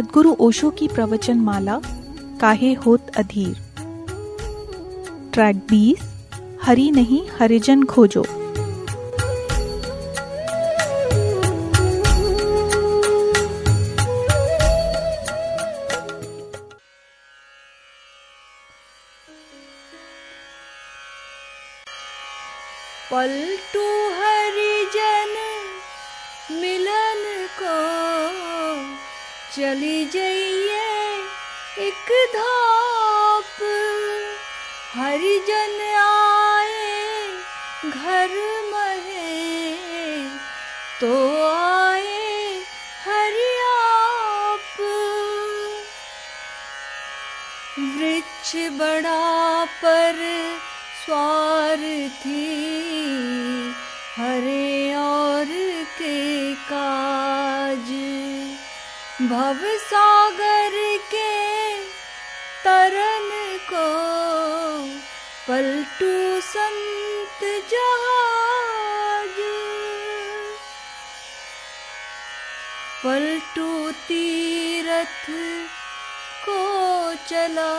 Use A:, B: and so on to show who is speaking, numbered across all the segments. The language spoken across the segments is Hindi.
A: सदगुरु ओशो की प्रवचन माला काहे होत अधीर। ट्रैक बीस हरी नहीं हरिजन खोजो।
B: पलटू संत जहाज। पलटू तीरथ को चला।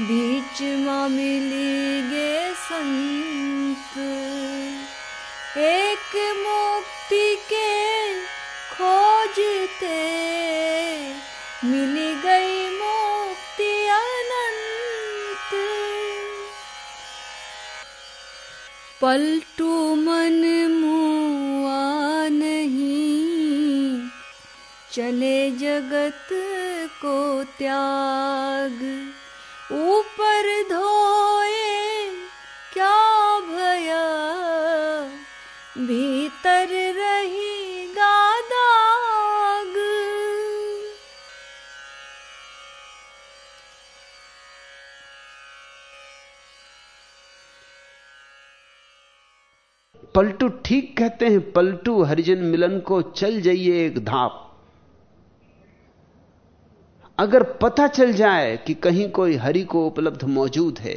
B: बीच मिली गे संत पलटू मन मुआ नहीं। चले जगत को त्याग
C: पलटू ठीक कहते हैं, पलटू हरिजन मिलन को चल जाइए एक धाप। अगर पता चल जाए कि कहीं कोई हरि को उपलब्ध मौजूद है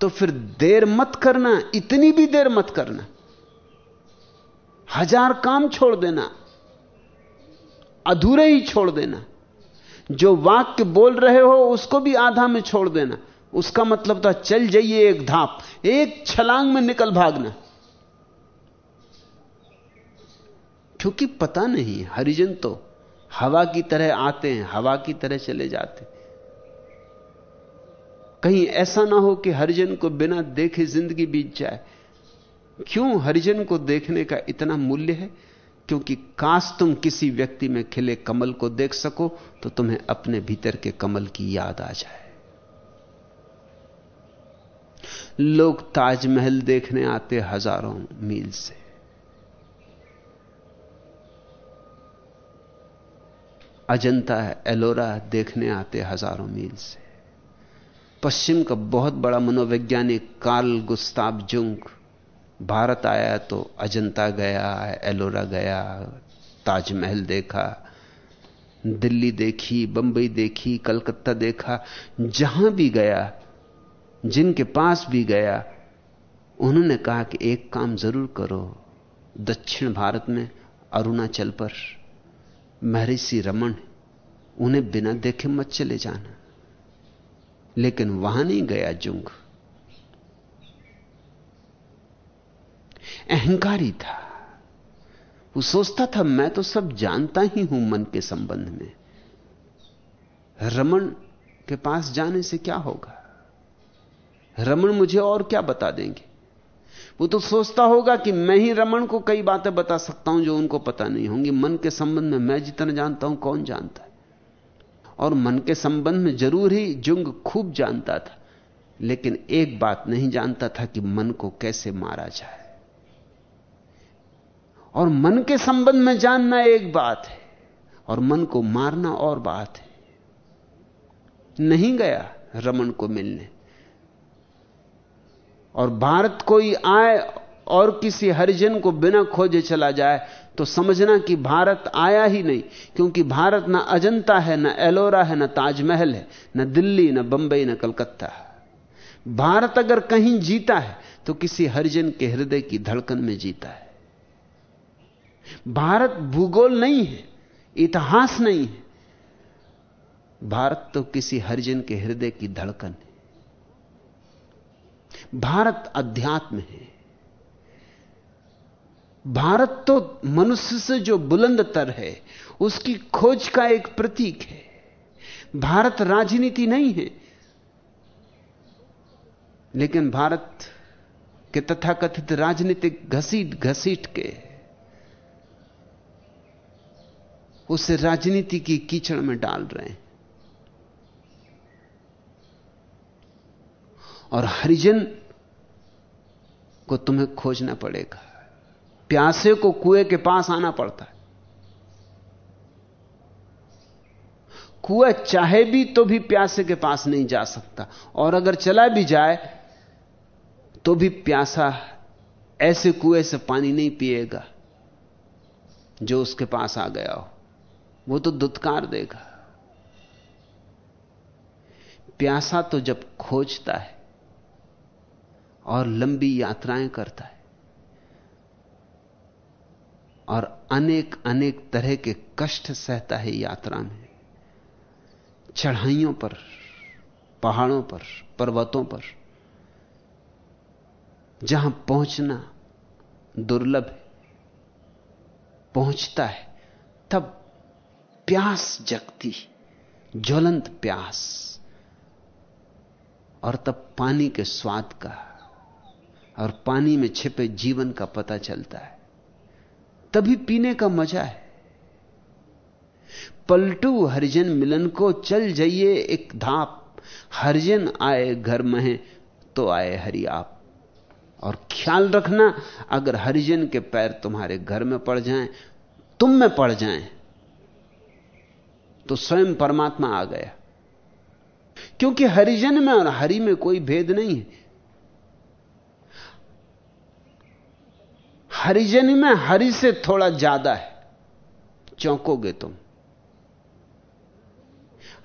C: तो फिर देर मत करना, इतनी भी देर मत करना। हज़ार काम छोड़ देना, अधूरे ही छोड़ देना। जो वाक्य बोल रहे हो, उसको भी आधा में छोड़ देना। उसका मतलब था, चल जाइए एक धाप, एक छलांग में निकल भागना। क्योंकि पता नहीं, हरिजन तो हवा की तरह आते हैं, हवा की तरह चले जाते कहीं ऐसा ना हो कि हरिजन को बिना देखे ज़िंदगी बीत जाए। क्यों हरिजन को देखने का इतना मूल्य है? क्योंकि काश तुम किसी व्यक्ति में खिले कमल को देख सको तो तुम्हें अपने भीतर के कमल की याद आ जाए। लोग ताजमहल देखने आते हज़ारों मील से। अजंता, एलोरा देखने आते हज़ारों मील से। पश्चिम का बहुत बड़ा मनोवैज्ञानिक कार्ल गुस्ताब जुंग, भारत आया तो अजंता गया, एलोरा गया, ताजमहल देखा, दिल्ली देखी, बंबई देखी, कलकत्ता देखा, जहाँ भी गया जिनके पास भी गया, उन्होंने कहा कि एक काम ज़रूर करो, दक्षिण भारत में अरुणाचल पर। महर्षि रमन उन्हें बिना देखे मत चले जाना। लेकिन वहाँ नहीं गया जुंग। अहंकारी था। वो सोचता था, मैं तो सब जानता ही हूँ मन के संबंध में। रमन के पास जाने से क्या होगा? रमन मुझे और क्या बता देंगे? वो तो सोचता होगा कि मैं ही रमन को कई बातें बता सकता हूँ जो उनको पता नहीं होंगी। मन के संबंध में मैं जितना जानता हूँ, कौन जानता है? और मन के संबंध में ज़रूर ही जुंग खूब जानता था, लेकिन एक बात नहीं जानता था कि मन को कैसे मारा जाए। और मन के संबंध में जानना एक बात है, और मन को मारना और बात है। नहीं गया रमन को मिलने। और भारत कोई आए और किसी हरिजन को बिना खोजे चला जाए तो समझना कि भारत आया ही नहीं, क्योंकि भारत ना अजंता है, ना एलोरा है, ना ताजमहल है, ना दिल्ली, ना बंबई, ना कलकत्ता है। भारत अगर कहीं जीता है तो किसी हरिजन के हृदय की धड़कन में जीता है। भारत भूगोल नहीं है, इतिहास नहीं है, भारत तो किसी हरिजन के हृदय की धड़कन है। भारत अध्यात्म है। भारत तो मनुष्य से जो बुलंदतर है, उसकी खोज का एक प्रतीक है। भारत राजनीति नहीं है, लेकिन भारत के तथाकथित राजनीतिक घसीट घसीट के, उसे राजनीति की कीचड़ में डाल रहे हैं। और हरिजन को तुम्हें खोजना पड़ेगा। प्यासे को कुएँ के पास आना पड़ता है। कुआ चाहे भी तो भी प्यासे के पास नहीं जा सकता। और अगर चला भी जाए तो भी प्यासा ऐसे कुएँ से पानी नहीं पिएगा, जो उसके पास आ गया हो। वो तो दुत्कार देगा। प्यासा तो जब खोजता है और लंबी यात्राएँ करता है। और अनेक अनेक तरह के कष्ट सहता है यात्रा में। चढ़ाइयों पर, पहाड़ों पर, पर्वतों पर, जहाँ पहुँचना दुर्लभ है, पहुँचता है, तब प्यास जगती ज्वलंत प्यास, और तब पानी के स्वाद का और पानी में छिपे जीवन का पता चलता है। तभी पीने का मज़ा है। पलटू हरिजन मिलन को, चल जाइए एक धाप। हरिजन आए घर में तो आए हरि आप। और ख्याल रखना, अगर हरिजन के पैर तुम्हारे घर में पड़ जाएँ, तुम में पड़ जाएँ तो स्वयं परमात्मा आ गया। क्योंकि हरिजन में और हरि में कोई भेद नहीं है। हरिजन में हरि से थोड़ा ज़्यादा है। चौंकोगे तुम।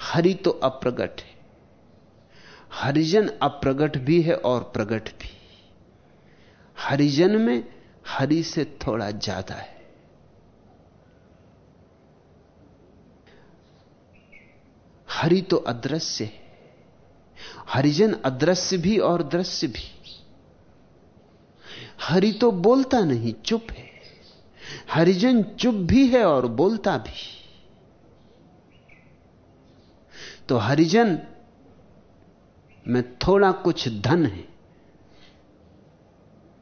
C: हरि तो अप्रगट है। हरिजन अप्रगट भी है और प्रगट भी। हरिजन में हरि से थोड़ा ज़्यादा है। हरि तो अदृश्य है। हरिजन अदृश्य भी और दृश्य भी। हरि तो बोलता नहीं, चुप है। हरिजन चुप भी है और बोलता भी। तो हरिजन, में थोड़ा कुछ धन है।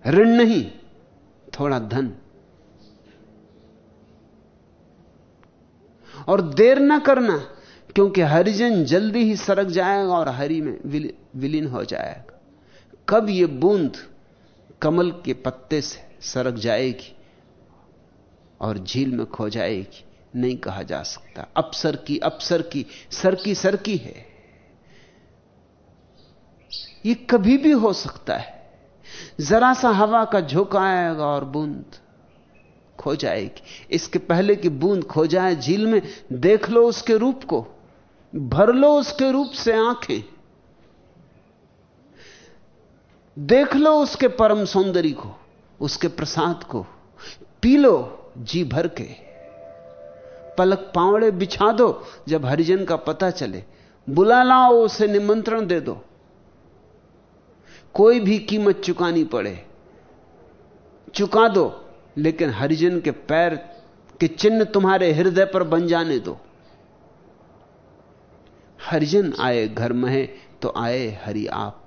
C: ऋण नहीं, थोड़ा धन। और देर ना करना, क्योंकि हरिजन जल्दी ही सरक जाएगा और हरि में विलीन हो जाएगा। कब यह बूंद कमल के पत्ते से सरक जाएगी और झील में खो जाएगी। नहीं कहा जा सकता। अपसर की अपसर की, सर की सर की है। ये कभी भी हो सकता है। जरा सा हवा का झोंका आएगा और बूंद खो जाएगी। इसके पहले कि बूंद खो जाए, झील में देख लो उसके रूप को, भर लो उसके रूप से आँखें। देख लो उसके परम सौंदर्य को, उसके प्रसाद को, पी लो जी भर के। पलक पावड़े बिछा दो, जब हरिजन का पता चले। बुला लाओ, उसे निमंत्रण दे दो। कोई भी कीमत चुकानी पड़े, चुका दो, लेकिन हरिजन के पैर के चिन्ह तुम्हारे हृदय पर बन जाने दो। हरिजन आए घर में तो आए हरि आप।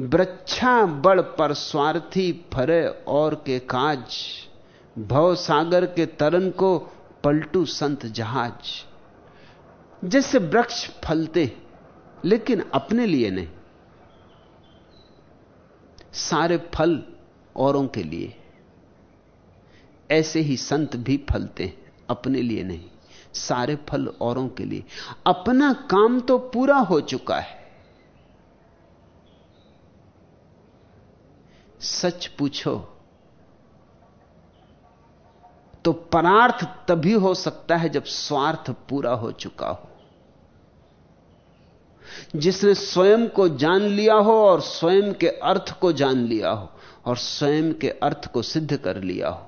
C: वृक्षा बड़ पर स्वार्थी फरे और के काज भव सागर के तरन को पलटू संत जहाज़। जैसे वृक्ष फलते लेकिन अपने लिए नहीं। सारे फल औरों के लिए। ऐसे ही संत भी फलते हैं, अपने लिए नहीं। सारे फल औरों के लिए। अपना काम तो पूरा हो चुका है। सच पूछो तो परार्थ तभी हो सकता है जब स्वार्थ पूरा हो चुका हो। जिसने स्वयं को जान लिया हो और स्वयं के अर्थ को जान लिया हो और स्वयं के अर्थ को सिद्ध कर लिया हो,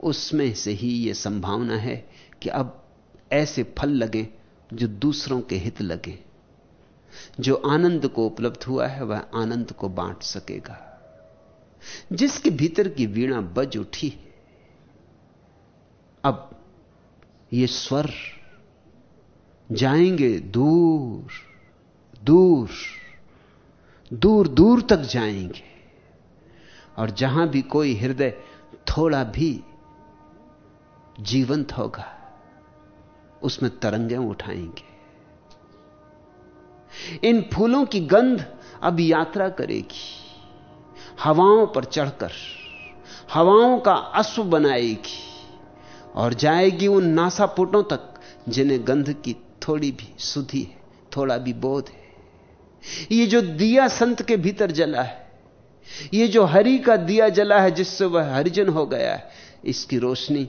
C: उसमें से ही यह संभावना है कि अब ऐसे फल लगे जो दूसरों के हित लगे। जो आनंद को उपलब्ध हुआ है, वह आनंद को बांट सकेगा। जिसके भीतर की वीणा बज उठी अब ये स्वर जाएँगे दूर दूर दूर दूर तक जाएँगे। और जहाँ भी कोई हृदय थोड़ा भी जीवंत होगा, उसमें तरंगें उठाएँगे। इन फूलों की गंध अब यात्रा करेगी। हवाओं पर चढ़कर, हवाओं का अश्व बनाएगी और जाएगी उन नासापुटों तक जिन्हें गंध की थोड़ी भी सुधी है, थोड़ा भी बोध है। ये जो दिया संत के भीतर जला है, ये जो हरि का दिया जला है जिससे वह हरिजन हो गया है, इसकी रोशनी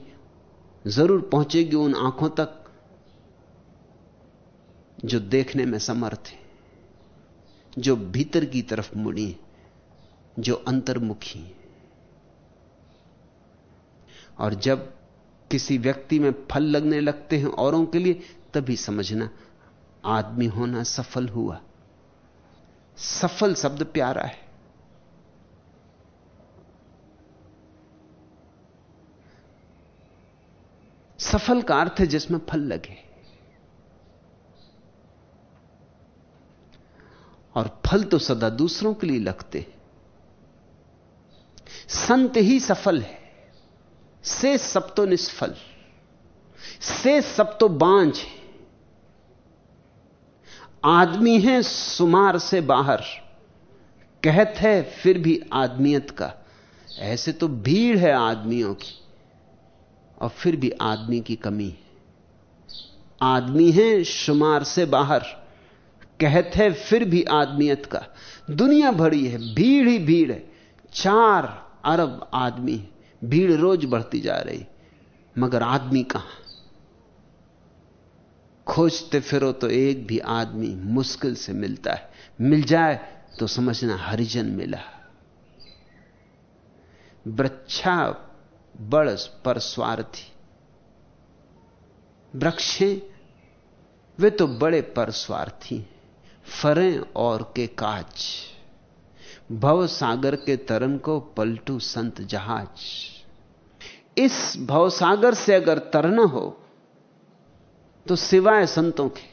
C: ज़रूर पहुंचेगी उन आँखों तक जो देखने में समर्थ है, जो भीतर की तरफ़ मुड़ी जो अंतर्मुखी है। और जब किसी व्यक्ति में फल लगने लगते हैं औरों के लिए, तभी समझना, आदमी होना सफल हुआ। सफल शब्द प्यारा है। सफल का अर्थ है जिसमें फल लगे। और फल तो सदा दूसरों के लिए लगते संत ही सफल है। से सब तो निष्फल। से सब तो बांझ है। आदमी है सुमार से बाहर। कहत है फिर भी आदमियत का। ऐसे तो भीड़ है आदमियों की। और फिर भी आदमी की कमी है। आदमी है शुमार से बाहर। कहत है, फिर भी आदमियत का। दुनिया भरी है, भीड़ ही भीड़ है। चार अरब आदमी भीड़ रोज बढ़ती जा रही। मगर आदमी कहाँ? खोजते फिरो तो एक भी आदमी मुश्किल से मिलता है। मिल जाए तो समझना हरिजन मिला। वृक्षा बड़ पर स्वार्थी। वृक्षें वे तो बड़े पर स्वार्थी फरें और के काज। भव सागर के तरन को पलटू संत जहाज़। इस भवसागर से अगर तरना हो तो सिवाय संतों के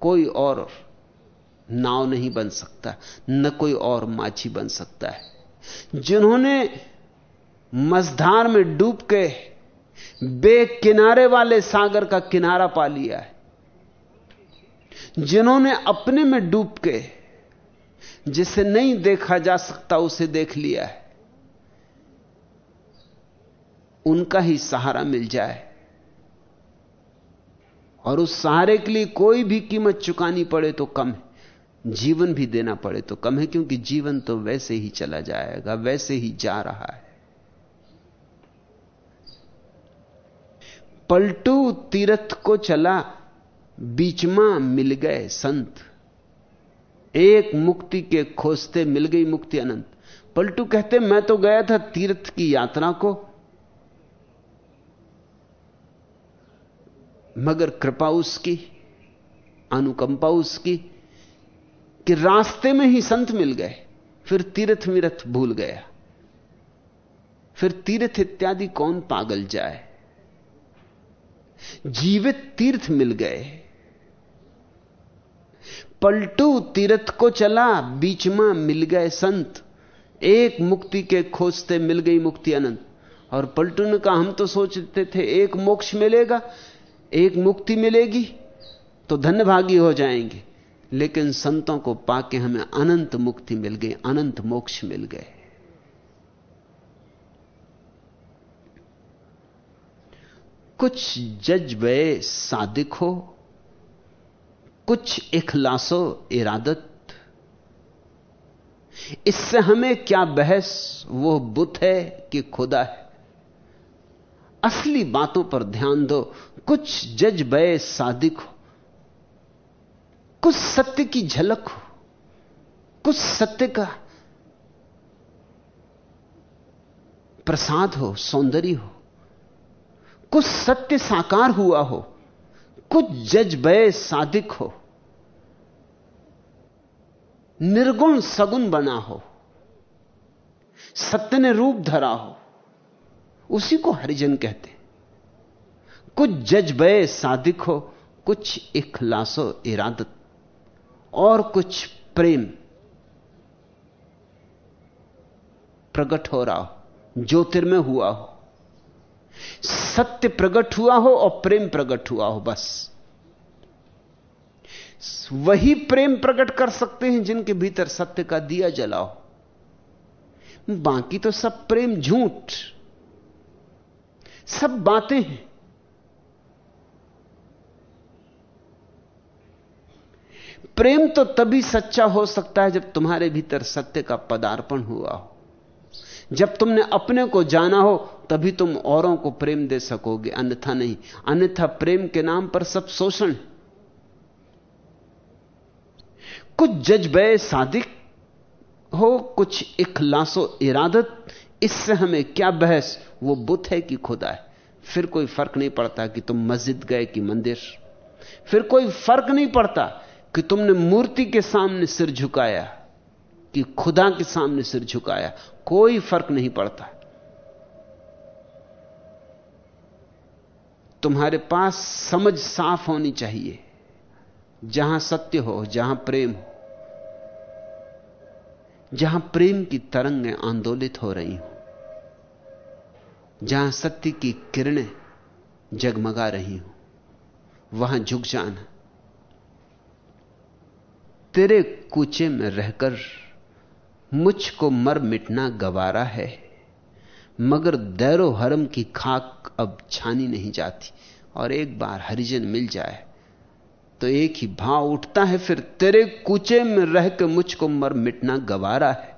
C: कोई और नाव नहीं बन सकता, न कोई और माछी बन सकता है। जिन्होंने मझधार में डूब के बेकिनारे वाले सागर का किनारा पा लिया है जिन्होंने अपने में डूब के जिसे नहीं देखा जा सकता, उसे देख लिया है। उनका ही सहारा मिल जाए। और उस सहारे के लिए कोई भी कीमत चुकानी पड़े तो कम है। जीवन भी देना पड़े तो कम है, क्योंकि जीवन तो वैसे ही चला जाएगा, वैसे ही जा रहा है। पलटू तीरथ को चला बीच में मिल गए संत। एक मुक्ति के खोजते मिल गई मुक्ति अनंत। पलटू कहते, मैं तो गया था तीर्थ की यात्रा को, मगर कृपा उसकी, अनुकंपा उसकी, कि रास्ते में ही संत मिल गए। फिर तीर्थ मिरथ भूल गया। फिर तीर्थ इत्यादि कौन पागल जाए? जीवित तीर्थ मिल गए। पलटू तीर्थ को चला, बीच में मिल गए संत। एक मुक्ति के खोजते मिल गई मुक्ति अनंत। और पलटू ने कहा, हम तो सोचते थे एक मोक्ष मिलेगा, एक मुक्ति मिलेगी तो धन्यभागी हो जाएँगे। लेकिन संतों को पाके हमें अनंत मुक्ति मिल गई, अनंत मोक्ष मिल गए। कुछ जज्बे सादिक हो कुछ इखलासो, इरादत। इससे हमें क्या बहस? वो बुत है कि खुदा है। असली बातों पर ध्यान दो। कुछ जज बय सादिक हो। कुछ सत्य की झलक हो। कुछ सत्य का प्रसाद हो, सौंदर्य हो। कुछ सत्य साकार हुआ हो। कुछ जज बय सादिक हो। निर्गुण सगुण बना हो सत्य ने रूप धरा हो, उसी को हरिजन कहते कुछ जज्बे सादिक हो, कुछ इखलासो इरादत, और कुछ प्रेम प्रकट हो रहा हो, ज्योतिर्मय हुआ हो। सत्य प्रकट हुआ हो और प्रेम प्रकट हुआ हो, बस। वही प्रेम प्रकट कर सकते हैं जिनके भीतर सत्य का दिया जलाओ बाकी तो सब प्रेम झूठ। सब बातें हैं। प्रेम तो तभी सच्चा हो सकता है जब तुम्हारे भीतर सत्य का पदार्पण हुआ हो। जब तुमने अपने को जाना हो, तभी तुम औरों को प्रेम दे सकोगे। अन्यथा नहीं। अन्यथा प्रेम के नाम पर सब शोषण कुछ जज्बे सादिक हो, कुछ इखलासो इरादत, इससे हमें क्या बहस? वो बुत है कि खुदा है। फिर कोई फ़र्क नहीं पड़ता कि तुम मस्जिद गए कि मंदिर। फिर कोई फ़र्क नहीं पड़ता कि तुमने मूर्ति के सामने सिर झुकाया कि खुदा के सामने सिर झुकाया। कोई फ़र्क नहीं पड़ता। तुम्हारे पास समझ साफ़ होनी चाहिए। जहाँ सत्य हो, जहाँ प्रेम हो, जहाँ प्रेम की तरंगें आंदोलित हो रही हो, जहाँ सत्य की किरणें जगमगा रही हो, वहाँ झुक जाना। तेरे कूचे में रहकर मुझको मर मिटना गवारा है, मगर दैरो हरम की खाक अब छानी नहीं जाती, और एक बार हरिजन मिल जाए तो एक ही भाव उठता है, फिर तेरे कूचे में रह के मुझको मर मिटना गवारा है।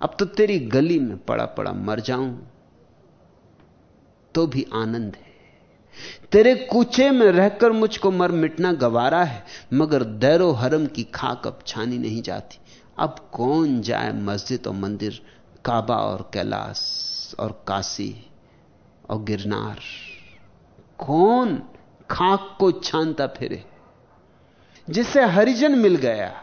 C: अब तो तेरी गली में पड़ा पड़ा मर जाऊँ तो भी आनंद है। तेरे कूचे में रहकर मुझको मर मिटना गवारा है, मगर दैरो हरम की खाक अब छानी नहीं जाती। अब कौन जाए मस्जिद और मंदिर, काबा और कैलाश और काशी और गिरनार? कौन खाक को छानता फिरे? जिसे हरिजन मिल गया।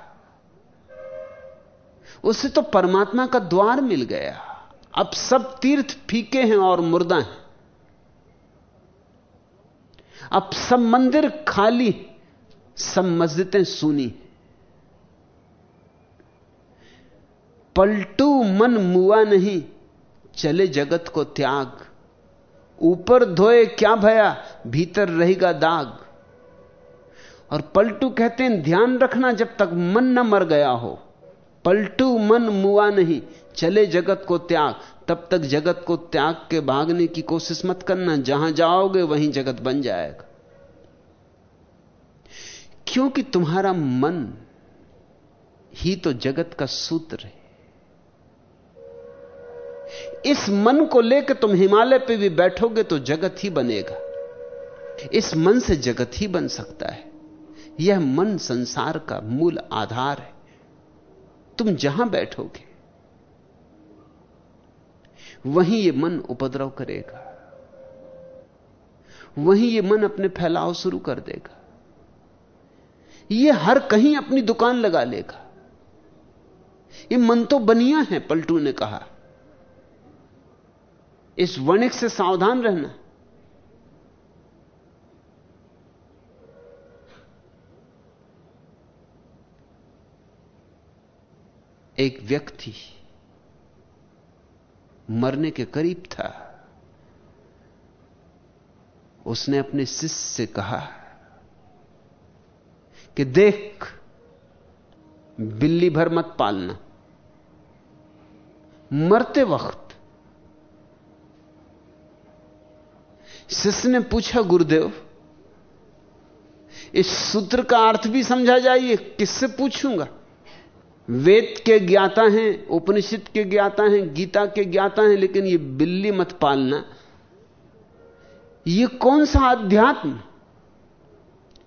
C: उसे तो परमात्मा का द्वार मिल गया। अब सब तीर्थ फीके हैं और मुर्दा हैं। अब सब मंदिर खाली सब मस्जिदें सुनी पलटू मन मुआ नहीं, चले जगत को त्याग। ऊपर धोए क्या भया, भीतर रहेगा दाग। और पलटू कहते हैं, ध्यान रखना जब तक मन न मर गया हो। पलटू मन मुआ नहीं, चले जगत को त्याग। तब तक जगत को त्याग के भागने की कोशिश मत करना, जहाँ जाओगे वहीं जगत बन जाएगा। क्योंकि तुम्हारा मन ही तो जगत का सूत्र है। इस मन को लेकर तुम हिमालय पे भी बैठोगे तो जगत ही बनेगा। इस मन से जगत ही बन सकता है। यह मन संसार का मूल आधार है। तुम जहाँ बैठोगे, वहीं यह मन उपद्रव करेगा। वहीं यह मन अपने फैलाव शुरू कर देगा। यह हर कहीं अपनी दुकान लगा लेगा। यह मन तो बनिया है, पलटू ने कहा। इस वणिक से सावधान रहना। एक व्यक्ति मरने के करीब था। उसने अपने शिष्य से कहा कि देख, बिल्ली भर मत पालना। मरते वक्त शिष्य ने पूछा, गुरुदेव, इस सूत्र का अर्थ भी समझा जाइए, किससे पूछूँगा? वेद के ज्ञाता हैं, उपनिषद के ज्ञाता हैं, गीता के ज्ञाता हैं, लेकिन ये बिल्ली मत पालना। ये कौन सा अध्यात्म?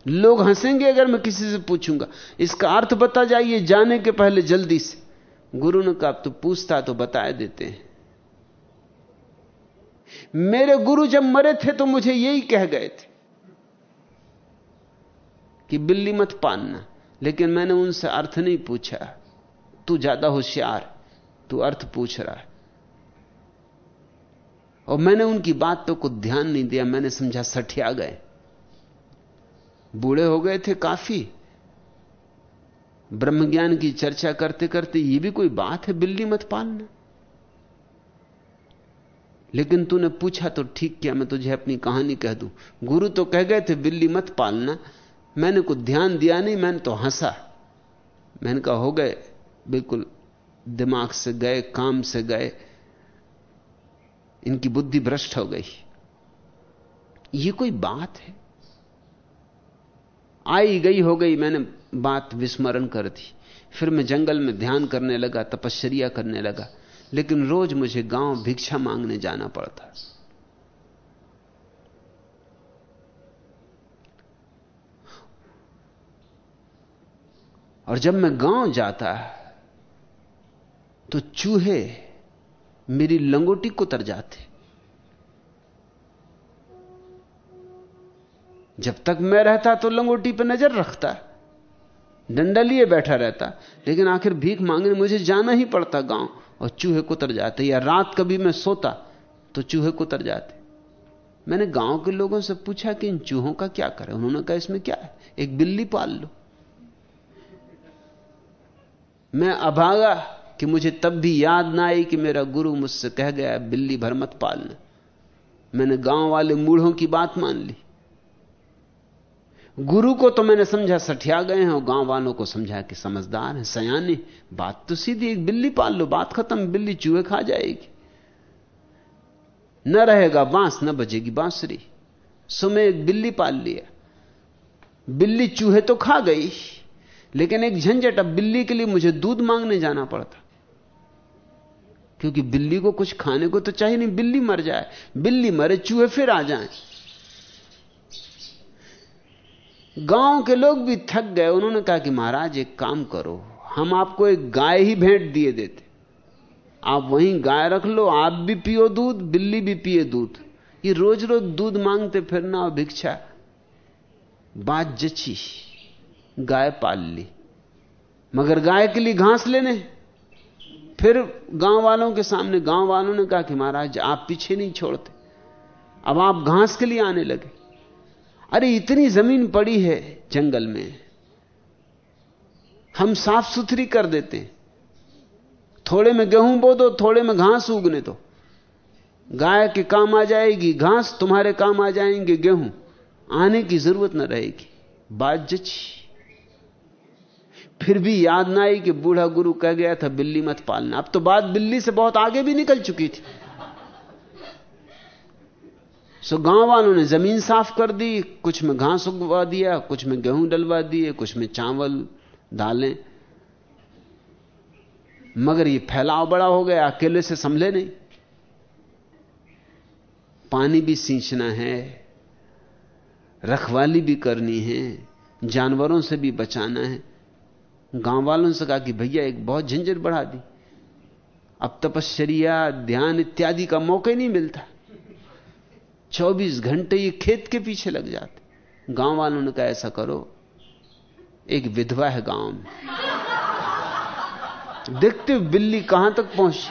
C: लोग हंसेंगे अगर मैं किसी से पूछूँगा। इसका अर्थ बता जाइए, जाने के पहले जल्दी से। गुरु ने कहा तो पूछता तो बताए देते हैं। मेरे गुरु जब मरे थे तो मुझे यही कह गए थे कि बिल्ली मत पालना। लेकिन मैंने उनसे अर्थ नहीं पूछा। तू ज़्यादा होशियार, तू अर्थ पूछ रहा है। और मैंने उनकी बात तो कुछ ध्यान नहीं दिया, मैंने समझा सठिया गए। बूढ़े हो गए थे काफ़ी। ब्रह्मज्ञान की चर्चा करते करते ये भी कोई बात है, बिल्ली मत पालना। लेकिन तूने पूछा तो ठीक किया, मैं तुझे अपनी कहानी कह दूँ। गुरु तो कह गए थे, बिल्ली मत पालना। मैंने कुछ ध्यान दिया नहीं, मैंने तो हंसा। मैंने कहा, हो गए बिल्कुल दिमाग से गए, काम से गए, इनकी बुद्धि भ्रष्ट हो गई। ये कोई बात है? आई गई, हो गई, मैंने बात विस्मरण कर दी। फिर मैं जंगल में ध्यान करने लगा तपश्चर्या करने लगा। लेकिन रोज मुझे गाँव भिक्षा मांगने जाना पड़ता। और जब मैं गाँव जाता तो चूहे मेरी लंगोटी कुतर जाते। जब तक मैं रहता तो लंगोटी पर नज़र रखता डंडा लिए बैठा रहता, लेकिन आखिर भीख मांगने मुझे जाना ही पड़ता गाँव, और चूहे कुतर जाते, या रात कभी मैं सोता तो चूहे कुतर जाते। मैंने गाँव के लोगों से पूछा कि इन चूहों का क्या करें? उन्होंने कहा, इसमें क्या है? एक बिल्ली पाल लो। मैं अभागा कि मुझे तब भी याद ना आई कि मेरा गुरु मुझसे कह गया, बिल्ली भर मत पालना। मैंने गाँव वाले मूढ़ों की बात मान ली। गुरु को तो मैंने समझा, सठिया गए हैं और गाँव वालों को समझा कि समझदार है, सयाने। बात तो सीधी, एक बिल्ली पाल लो, बात खत्म, बिल्ली चूहे खा जाएगी। न रहेगा बाँस, न बजेगी बांसुरी। सो मैं एक बिल्ली पाल लिया। बिल्ली चूहे तो खा गई, लेकिन एक झंझट, अब बिल्ली के लिए मुझे दूध मांगने जाना पड़ता। क्योंकि बिल्ली को कुछ खाने को तो चाहिए नहीं, बिल्ली मर जाए। बिल्ली मरे, चूहे फिर आ जाएँ। गाँव के लोग भी थक गए। उन्होंने कहा कि महाराज, एक काम करो, हम आपको एक गाय ही भेंट दिए देते। आप वहीं गाय रख लो, आप भी पियो दूध, बिल्ली भी पिए दूध। ये रोज रोज दूध मांगते फिरना और भिक्षा। बात जची, गाय पाल ली। मगर गाय के लिए घास लेने। फिर गाँव वालों के सामने, गाँव वालों ने कहा कि महाराज, आप पीछे नहीं छोड़ते। अब आप घास के लिए आने लगे। अरे, इतनी ज़मीन पड़ी है जंगल में। हम साफ़ सुथरी कर देते थोड़े में गेहूँ बो दो, थोड़े में घास उगने दो। गाय के काम आ जाएगी, घास तुम्हारे काम आ जाएँगे, गेहूँ। आने की ज़रूरत न रहेगी। बात जची। फिर भी याद ना आई कि बूढ़ा गुरु कह गया था, बिल्ली मत पालना। अब तो बात बिल्ली से बहुत आगे भी निकल चुकी थी। सो गाँव वालों ने ज़मीन साफ़ कर दी, कुछ में घास उगवा दिया, कुछ में गेहूँ डलवा दिए, कुछ में चावल दालें मगर ये फैलाव बड़ा हो गया, अकेले से संभले नहीं। पानी भी सींचना है, रखवाली भी करनी है, जानवरों से भी बचाना है। गाँव वालों से कहा कि भैया, एक बहुत झंझट बढ़ा दी। अब तपश्चर्या, ध्यान इत्यादि का मौका ही नहीं मिलता। 24 घंटे ये खेत के पीछे लग जाते। गाँव वालों ने कहा, ऐसा करो, एक विधवा है गाँव में। देखते बिल्ली कहाँ तक पहुँची?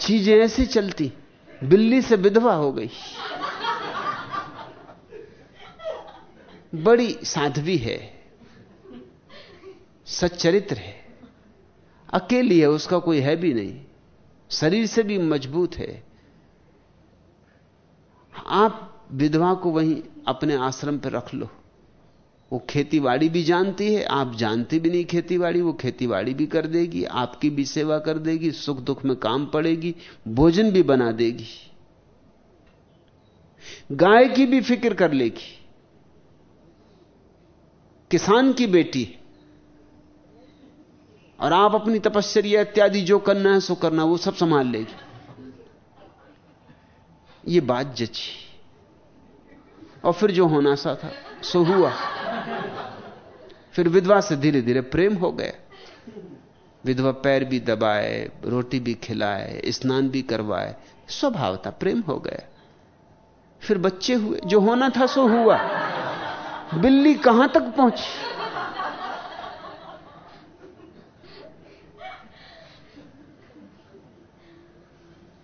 C: चीज़ें ऐसी चलती, बिल्ली से विधवा हो गई। बड़ी साध्वी है। सच्चरित्र है। अकेली है, उसका कोई है भी नहीं। शरीर से भी मज़बूत है। आप विधवा को वहीं अपने आश्रम पर रख लो। वो खेतीबाड़ी भी जानती है, आप जानती भी नहीं खेतीबाड़ी, वो खेतीबाड़ी भी कर देगी, आपकी भी सेवा कर देगी, सुख दुख में काम पड़ेगी, भोजन भी बना देगी। गाय की भी फ़िक्र कर लेगी। किसान की बेटी और आप अपनी तपस्या इत्यादि जो करना है, सो करना वो सब संभाल लेगी। ये बात जची। और फिर जो होना सा था, सो हुआ। फिर विधवा से धीरे धीरे प्रेम हो गया। विधवा पैर भी दबाए, रोटी भी खिलाए, स्नान भी करवाए, स्वभाव था, प्रेम हो गया। फिर बच्चे हुए, जो होना था, सो हुआ। बिल्ली कहाँ तक पहुँची?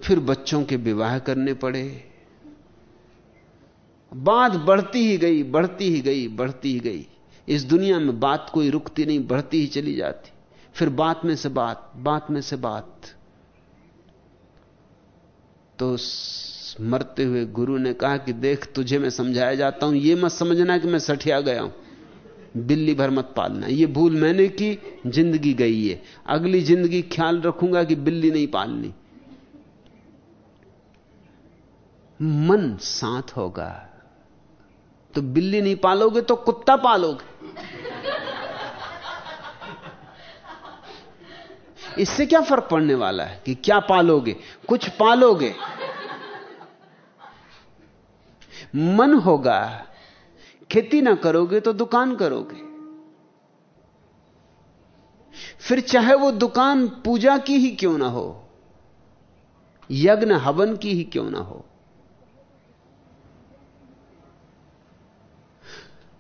C: फिर बच्चों के विवाह करने पड़े। बात बढ़ती ही गई, बढ़ती ही गई, बढ़ती ही गई। इस दुनिया में बात कोई रुकती नहीं, बढ़ती ही चली जाती। फिर बात में से बात बात में से बात। तो मरते हुए गुरु ने कहा कि देख, तुझे मैं समझाया जाता हूँ। यह मत समझना कि मैं सठिया गया हूँ। बिल्ली भर मत पालना। यह भूल मैंने की ज़िंदगी गई है। अगली ज़िंदगी ख्याल रखूँगा कि बिल्ली नहीं पालनी। मन साथ होगा। तो बिल्ली नहीं पालोगे तो कुत्ता पालोगे। इससे क्या फ़र्क पड़ने वाला है कि क्या पालोगे? कुछ पालोगे। मन होगा। खेती ना करोगे तो दुकान करोगे। फिर चाहे वो दुकान पूजा की ही क्यों ना हो, यज्ञ हवन की ही क्यों ना हो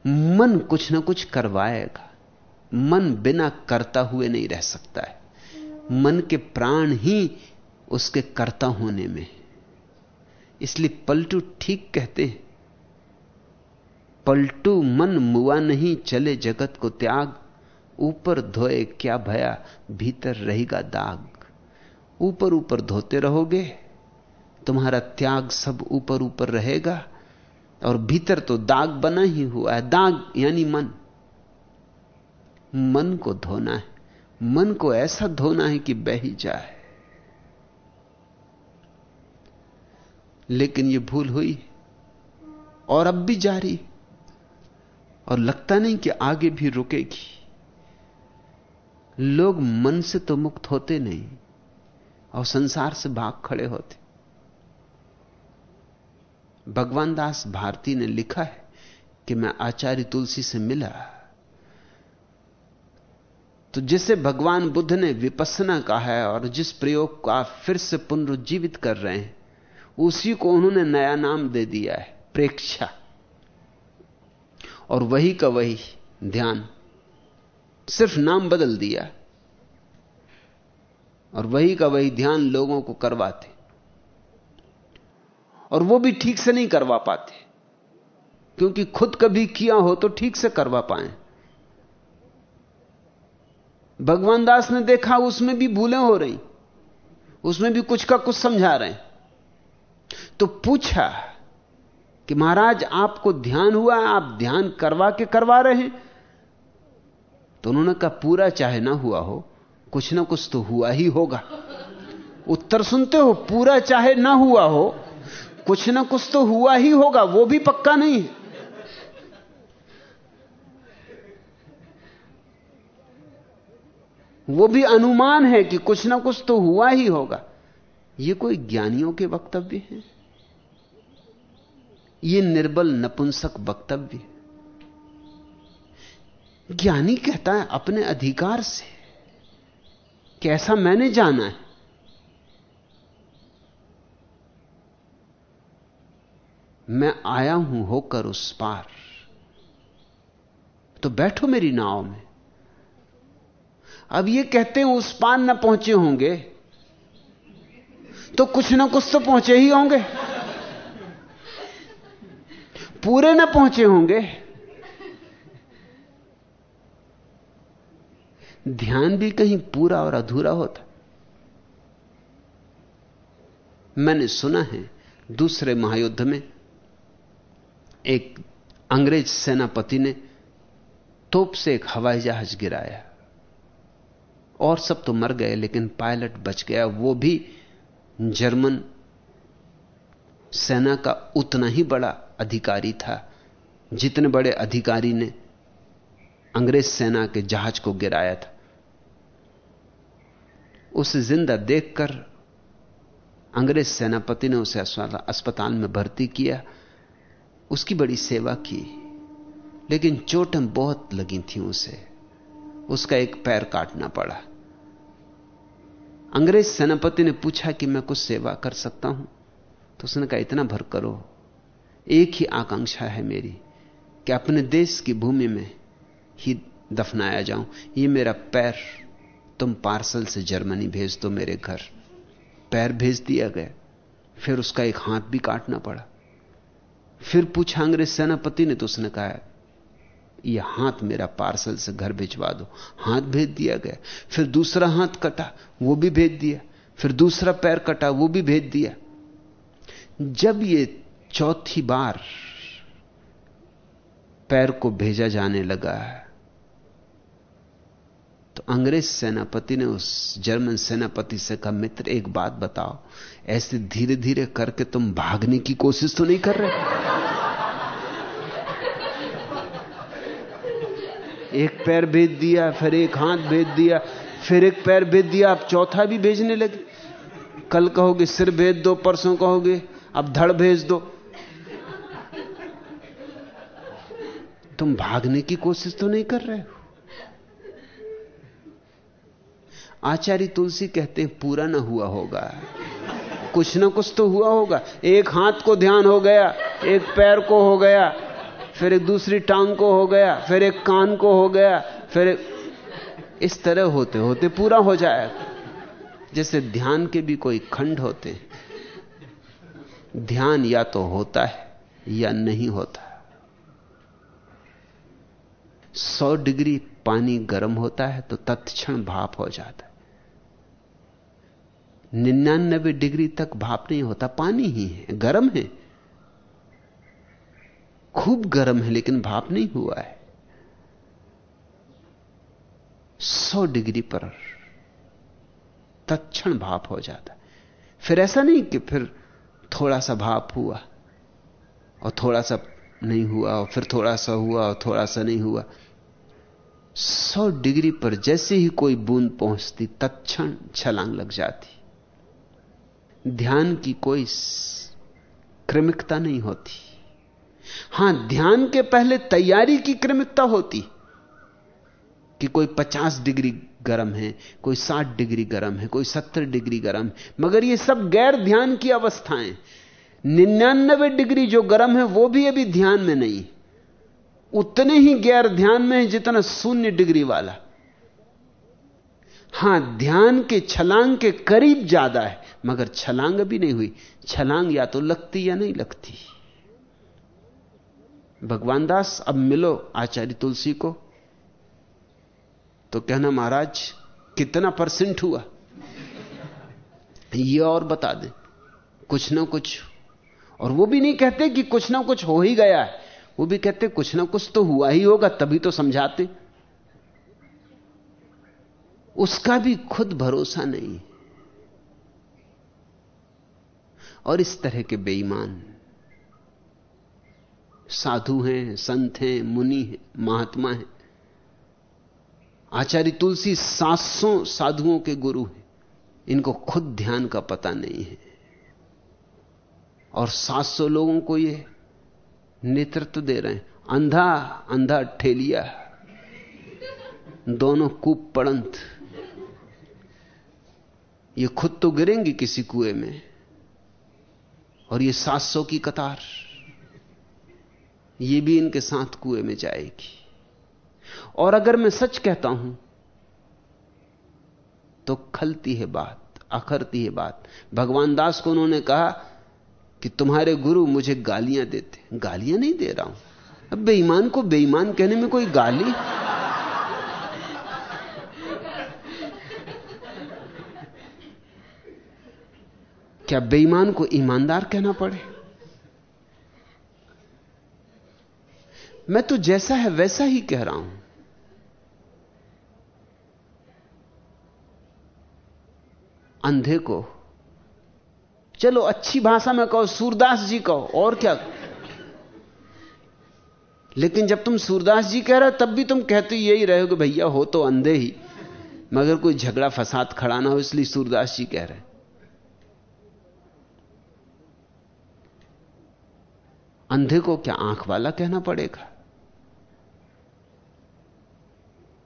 C: मन कुछ ना कुछ करवाएगा। मन बिना करता हुए नहीं रह सकता है। मन के प्राण ही उसके कर्ता होने में इसलिए पलटू ठीक कहते हैं। पलटू मन मुआ नहीं, चले जगत को त्याग। ऊपर धोए क्या भया, भीतर रहेगा दाग। ऊपर ऊपर धोते रहोगे, तुम्हारा त्याग सब ऊपर ऊपर रहेगा। और भीतर तो दाग बना ही हुआ है। दाग यानी मन। मन को धोना है। मन को ऐसा धोना है कि बह ही जाए। लेकिन यह भूल हुई और अब भी जारी और लगता नहीं कि आगे भी रुकेगी। लोग मन से तो मुक्त होते नहीं और संसार से भाग खड़े होते। भगवान दास भारती ने लिखा है कि मैं आचार्य तुलसी से मिला। तो जिसे भगवान बुद्ध ने विपसना कहा है और जिस प्रयोग को आप फिर से पुनरुज्जीवित कर रहे हैं, उसी को उन्होंने नया नाम दे दिया है, प्रेक्षा। और वही का वही ध्यान सिर्फ़ नाम बदल दिया। और वही का वही ध्यान लोगों को करवाते। और वो भी ठीक से नहीं करवा पाते। क्योंकि खुद कभी किया हो तो ठीक से करवा पाए। भगवान दास ने देखा, उसमें भी भूलें हो रही। उसमें भी कुछ का कुछ समझा रहे हैं। तो पूछा कि महाराज, आपको ध्यान हुआ, आप ध्यान करवा के करवा रहे हैं? तो उन्होंने कहा, पूरा चाहे ना हुआ हो, कुछ ना कुछ तो हुआ ही होगा। उत्तर सुनते हो, पूरा चाहे ना हुआ हो कुछ ना कुछ तो हुआ ही होगा, वो भी पक्का नहीं। है वो भी अनुमान है कि कुछ ना कुछ तो हुआ ही होगा। ये कोई ज्ञानियों के वक्तव्य हैं? ये निर्बल, नपुंसक वक्तव्य ज्ञानी कहता है, अपने अधिकार से। कैसा मैंने जाना है? मैं आया हूँ होकर उस पार। तो बैठो मेरी नाव में। अब ये कहते हैं उस पार ना पहुँचे होंगे तो कुछ ना कुछ तो पहुँचे ही होंगे। पूरे ना पहुँचे होंगे। ध्यान भी कहीं पूरा और अधूरा होता। मैंने सुना है दूसरे महायुद्ध में एक अंग्रेज़ सेनापति ने तोप से एक हवाई जहाज़ गिराया। और सब तो मर गए, लेकिन पायलट बच गया। वो भी जर्मन सेना का उतना ही बड़ा अधिकारी था, जितने बड़े अधिकारी ने अंग्रेज़ सेना के जहाज़ को गिराया था। उसे ज़िंदा देखकर अंग्रेज़ सेनापति ने उसे अस्पताल में भर्ती किया। उसकी बड़ी सेवा की। लेकिन चोटें बहुत लगी थी उसे। उसका एक पैर काटना पड़ा। अंग्रेज़ सेनापति ने पूछा कि मैं कुछ सेवा कर सकता हूँ? तो उसने कहा, इतना भर करो। एक ही आकांक्षा है मेरी, कि अपने देश की भूमि में ही दफनाया जाऊँ। ये मेरा पैर। तुम पार्सल से जर्मनी भेज दो मेरे घर। पैर भेज दिया गया। फिर उसका एक हाथ भी काटना पड़ा। फिर पूछा अंग्रेज़ सेनापति ने तो उसने कहा यह हाथ मेरा पार्सल से घर भिजवा दो। हाथ भेज दिया गया। फिर दूसरा हाथ कटा, वो भी भेज दिया। फिर दूसरा पैर कटा, वो भी भेज दिया। जब ये चौथी बार पैर को भेजा जाने लगा तो अंग्रेज़ सेनापति ने उस जर्मन सेनापति से कहा, मित्र, एक बात बताओ, ऐसे धीरे धीरे करके तुम भागने की कोशिश तो नहीं कर रहे? एक पैर भेज दिया, फिर एक हाथ भेज दिया, फिर एक पैर भेज दिया, आप चौथा भी भेजने लगे। कल कहोगे, सिर भेज दो, परसों कहोगे, अब धड़ भेज दो। तुम भागने की कोशिश तो नहीं कर रहे हो। आचार्य तुलसी कहते हैं, पूरा ना हुआ होगा। कुछ ना कुछ तो हुआ होगा। एक हाथ को ध्यान हो गया, एक पैर को हो गया, फिर एक दूसरी टांग को हो गया, फिर एक कान को हो गया, फिर इस तरह होते होते पूरा हो जाएगा जैसे ध्यान के भी कोई खंड होते ध्यान या तो होता है, या नहीं होता। सौ डिग्री पानी गर्म होता है तो तत्क्षण भाप हो जाता है। निन्यानबे डिग्री तक भाप नहीं होता, पानी ही है, गर्म है। खूब गर्म है, लेकिन भाप नहीं हुआ है। सौ डिग्री पर तत्क्षण भाप हो जाता। फिर ऐसा नहीं कि फिर थोड़ा सा भाप हुआ, और थोड़ा सा नहीं हुआ, और फिर थोड़ा सा हुआ, और थोड़ा सा नहीं हुआ। सौ डिग्री पर जैसे ही कोई बूंद पहुँचती, तत्क्षण छलांग लग जाती। ध्यान की कोई क्रमिकता नहीं होती। हाँ, ध्यान के पहले तैयारी की क्रमिकता होती। कि कोई 50 डिग्री गर्म है, कोई 60 डिग्री गर्म है, कोई 70 डिग्री गर्म मगर ये सब गैर ध्यान की अवस्थाएँ। निन्यानबे डिग्री जो गर्म है, वो भी अभी ध्यान में नहीं। उतने ही गैर ध्यान में है जितना शून्य डिग्री वाला। हाँ, ध्यान के छलांग के करीब ज़्यादा है। मगर छलांग भी नहीं हुई। छलांग या तो लगती या नहीं लगती। भगवान दास, अब मिलो आचार्य तुलसी को। तो कहना, महाराज, कितना परसेंट हुआ? ये और बता दें। कुछ ना कुछ। और वो भी नहीं कहते कि कुछ ना कुछ हो ही गया है। वो भी कहते, कुछ ना कुछ तो हुआ ही होगा, तभी तो समझाते। उसका भी खुद भरोसा नहीं। और इस तरह के बेईमान। साधु हैं, संत हैं, मुनि हैं, महात्मा हैं। आचार्य तुलसी सात सौ साधुओं के गुरु हैं। इनको खुद ध्यान का पता नहीं है। और सात सौ लोगों को ये नेतृत्व दे रहे हैं। अंधा अंधा ठेलिया। दोनों कूप पड़ंत। ये खुद तो गिरेंगी किसी कुएँ में। और ये सात सौ की कतार, ये भी इनके साथ कुएँ में जाएगी। और अगर मैं सच कहता हूँ तो खलती है बात, अखरती है बात। भगवान दास को उन्होंने कहा कि तुम्हारे गुरु मुझे गालियाँ देते। गालियाँ नहीं दे रहा हूँ। अब बेईमान को बेईमान कहने में कोई गाली? क्या बेईमान को ईमानदार कहना पड़े? मैं तो जैसा है वैसा ही कह रहा हूँ। अंधे को, चलो अच्छी भाषा में कहो, सूरदास जी कहो, और क्या? लेकिन जब तुम सूरदास जी कह रहे हो, तब भी तुम कहते यही रहे हो कि भैया हो तो अंधे ही, मगर कोई झगड़ा फसाद खड़ा ना हो इसलिए सूरदास जी कह रहे अंधे को क्या आँख वाला कहना पड़ेगा?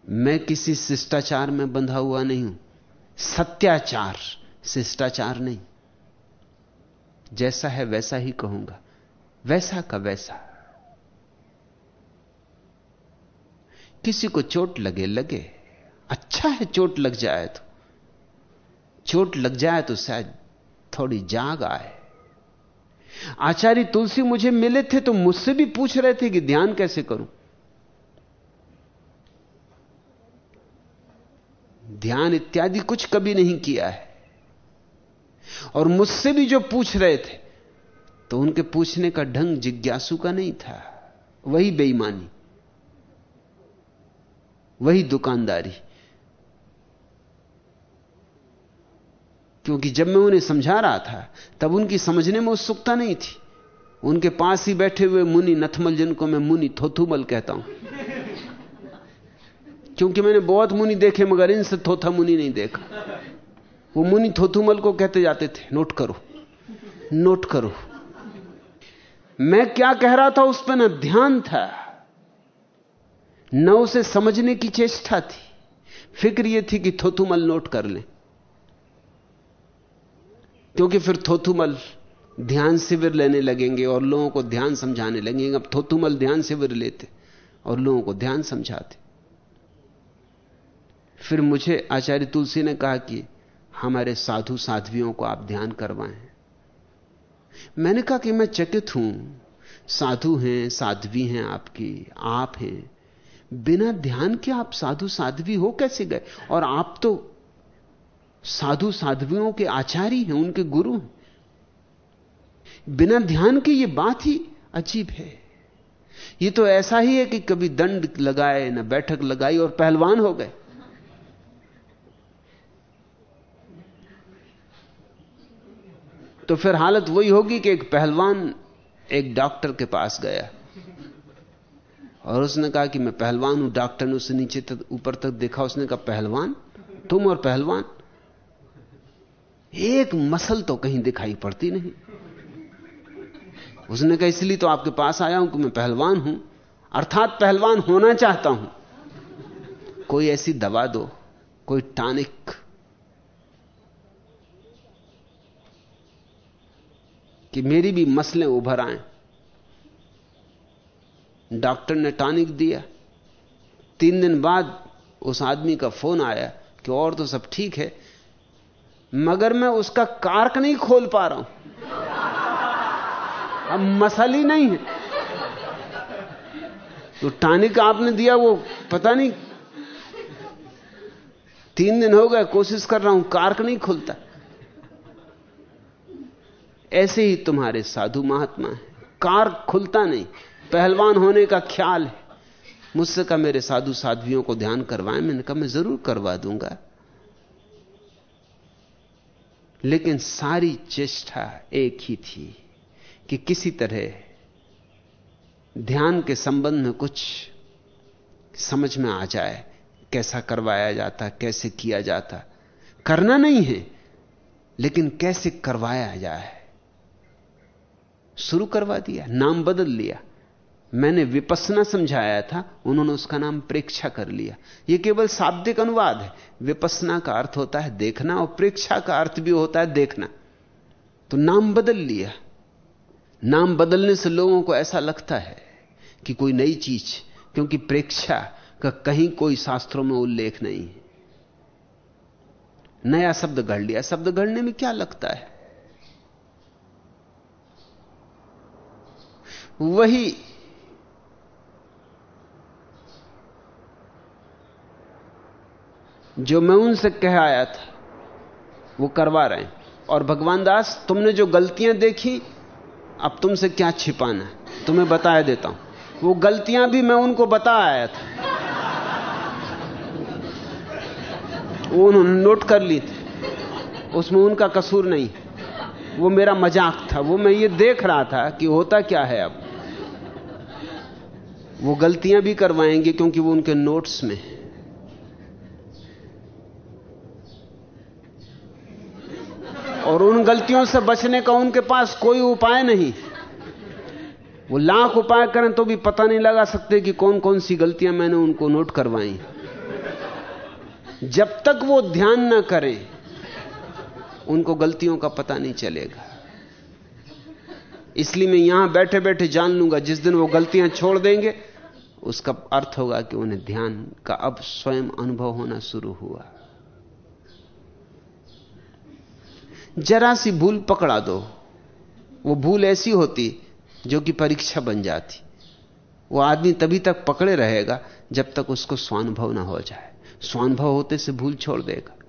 C: मैं किसी शिष्टाचार में बंधा हुआ नहीं हूँ। सत्याचार, शिष्टाचार नहीं। जैसा है वैसा ही कहूँगा। वैसा का वैसा। किसी को चोट लगे लगे। अच्छा है चोट लग जाए तो। चोट लग जाए तो शायद थोड़ी जाग आए। आचार्य तुलसी मुझे मिले थे तो मुझसे भी पूछ रहे थे कि ध्यान कैसे करूँ? ध्यान इत्यादि कुछ कभी नहीं किया है। और मुझसे भी जो पूछ रहे थे तो उनके पूछने का ढंग जिज्ञासु का नहीं था। वही बेईमानी, वही दुकानदारी। क्योंकि जब मैं उन्हें समझा रहा था, तब उनकी समझने में उत्सुकता नहीं थी। उनके पास ही बैठे हुए मुनि नथमल, जिनको मैं मुनि थोथुमल कहता हूँ। क्योंकि मैंने बहुत मुनि देखे, मगर इनसे थोथा मुनि नहीं देखा। वो मुनि थोथुमल को कहते जाते थे, नोट करो नोट करो। मैं क्या कह रहा था उस पर न ध्यान था, न उसे समझने की चेष्टा थी। फ़िक्र यह थी कि थोथुमल नोट कर लें। क्योंकि फिर थोथुमल ध्यान शिविर लेने लगेंगे और लोगों को ध्यान समझाने लगेंगे। अब थोथुमल ध्यान शिविर लेते और लोगों को ध्यान समझाते। फिर मुझे आचार्य तुलसी ने कहा कि हमारे साधु साध्वियों को आप ध्यान करवाएँ। मैंने कहा कि मैं चकित हूँ। साधु हैं, साध्वी हैं आपकी, आप हैं। बिना ध्यान के आप साधु साध्वी हो कैसे गए? और आप तो साधु साध्वियों के आचार्य हैं, उनके गुरु हैं। बिना ध्यान के ये बात ही अजीब है। ये तो ऐसा ही है कि कभी दंड लगाए, ना बैठक लगाई और पहलवान हो गए। तो फिर हालत वही होगी कि एक पहलवान एक डॉक्टर के पास गया और उसने कहा कि मैं पहलवान हूँ, डॉक्टर ने उसे नीचे तक, ऊपर तक देखा, उसने कहा, पहलवान? तुम और पहलवान? एक मसल तो कहीं दिखाई पड़ती नहीं। उसने कहा, इसलिए तो आपके पास आया हूँ कि मैं पहलवान हूँ। अर्थात पहलवान होना चाहता हूँ। कोई ऐसी दवा दो, कोई टॉनिक। कि मेरी भी मसलें उभर आए। डॉक्टर ने टॉनिक दिया। तीन दिन बाद उस आदमी का फ़ोन आया कि और तो सब ठीक है। मगर मैं उसका कार्क नहीं खोल पा रहा हूँ। अब मसल ही नहीं है। तो टानिक आपने दिया वो पता नहीं। तीन दिन हो गए, कोशिश कर रहा हूँ, कार्क नहीं खुलता। ऐसे ही तुम्हारे साधु महात्मा है। कार्क खुलता नहीं। पहलवान होने का ख्याल है। मुझसे कहा, मेरे साधु साध्वियों को ध्यान करवाएँ। मैंने कहा, मैं ज़रूर करवा दूँगा। लेकिन सारी चेष्टा एक ही थी कि किसी तरह ध्यान के संबंध में कुछ समझ में आ जाए, कैसा करवाया जाता, कैसे किया जाता। करना नहीं है, लेकिन कैसे करवाया जाए। शुरू करवा दिया, नाम बदल लिया। मैंने विपसना समझाया था, उन्होंने उसका नाम प्रेक्षा कर लिया। यह केवल शाब्दिक अनुवाद है। विपसना का अर्थ होता है देखना और प्रेक्षा का अर्थ भी होता है देखना। तो नाम बदल लिया। नाम बदलने से लोगों को ऐसा लगता है कि कोई नई चीज़, क्योंकि प्रेक्षा का कहीं कोई शास्त्रों में उल्लेख नहीं है। नया शब्द गढ़ लिया। शब्द गढ़ने में क्या लगता है? वही जो मैं उनसे कह आया था, वो करवा रहे हैं। और भगवान दास, तुमने जो गलतियाँ देखी, अब तुमसे क्या छिपाना है? तुम्हें बताया देता हूँ। वो गलतियाँ भी मैं उनको बता आया था। वो उन्होंने नोट कर ली थी। उसमें उनका कसूर नहीं। वो मेरा मज़ाक था। वो मैं ये देख रहा था कि होता क्या है अब। वो गलतियाँ भी करवाएँगे क्योंकि वो उनके नोट्स में है। और उन गलतियों से बचने का उनके पास कोई उपाय नहीं। वो लाख उपाय करें तो भी पता नहीं लगा सकते कि कौन कौन सी गलतियाँ मैंने उनको नोट करवाई। जब तक वो ध्यान ना करें, उनको गलतियों का पता नहीं चलेगा। इसलिए मैं यहाँ बैठे बैठे जान लूँगा, जिस दिन वो गलतियाँ छोड़ देंगे, उसका अर्थ होगा कि उन्हें ध्यान का अब स्वयं अनुभव होना शुरू हुआ। जरा सी भूल पकड़ा दो। वो भूल ऐसी होती जो कि परीक्षा बन जाती। वो आदमी तभी तक पकड़े रहेगा जब तक उसको स्वानुभव ना हो जाए। स्वानुभव होते से भूल छोड़ देगा।